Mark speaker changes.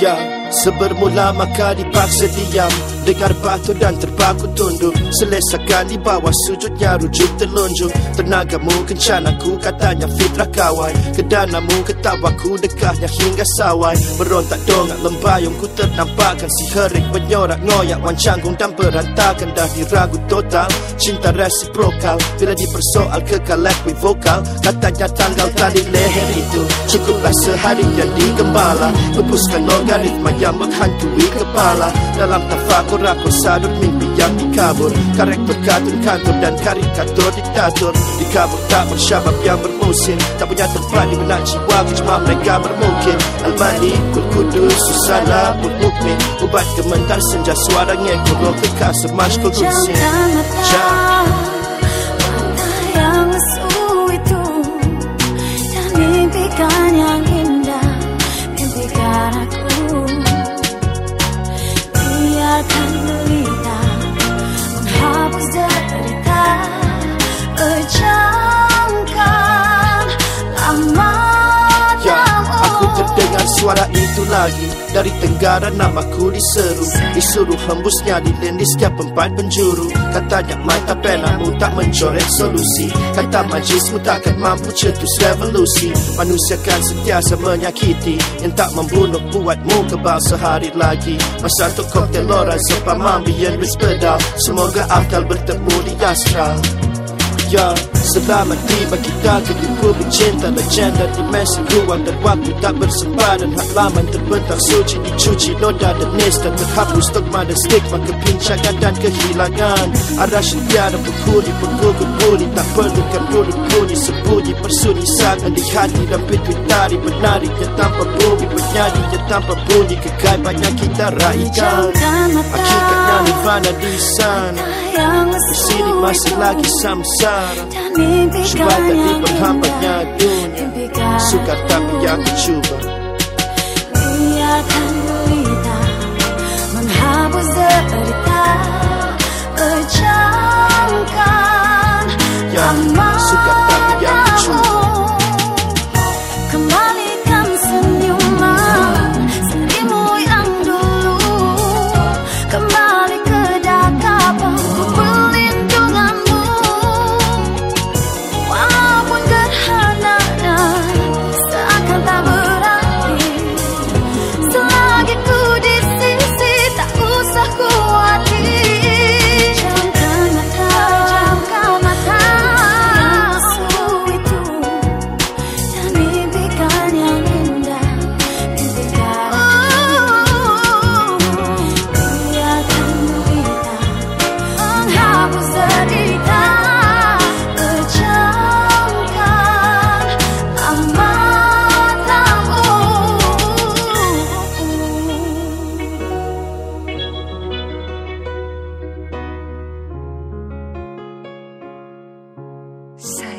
Speaker 1: Ya, sebermula maka dipaksa diam. Dengar batu dan terpaku tunduk. Selesa kali bawah sujudnya rujuk telunjuk. Tenagamu kencanaku katanya fitrah kawai Kedanamu ketawaku dekahnya hingga sawai. Berontak dongak lembayung ku ternampakkan Si herik menyorak ngoyak wan canggung dan berantakan. Dah diragu total cinta resiprokal. Bila dipersoal kekal vokal Katanya tanggal tali leher itu Cukuplah sehari jadi gembala Hembuskan logaritma yang menghantui kepala. Dalam tafak Aku aku sadut mimpi yang dikabur. Karakter kartun kantor dan karikatur diktator Dikabur tak bersyabat yang bermusim. Tak punya tempat di benak jiwa Cuma mereka bermungkin Al-Mani, Kul Kudus, Susana, Kul Mukmin. Ubat kementar senja suara ngekor Roh kekasur, maskul kusin
Speaker 2: Jangan biarkan derita menghapus
Speaker 1: suara itu lagi. Dari tenggara namaku diseru. Disuruh hembusnya di di setiap empat penjuru. Katanya mata penamu tak mencoret solusi. Kata majismu takkan mampu cetus revolusi. Manusia kan sentiasa menyakiti. Yang tak membunuh buatmu kebal sehari lagi. Masa untuk koktel lora sebab mambian berspedal Semoga akal bertemu di astral Ya, selamat tiba kita ke di cinta Legenda dimensi ruang dan waktu tak bersempadan Halaman terbentang suci dicuci noda dan nista Terhapus dogma dan stigma kepincangan dan kehilangan. Arah tiada penghuni penggugur bunyi Tak perlukan duduk bunyi sembunyi Persuni sangat di hati dan pintu tari Menari yang tanpa bumi Menyanyi yang tanpa bunyi Kegaiban yang kita raikan Hakikatnya nirvana di sana. Di sini masih lagi samsara Supaya tak diperhambanya dunia Sukar tapi aku cuba
Speaker 2: Biarkan derita So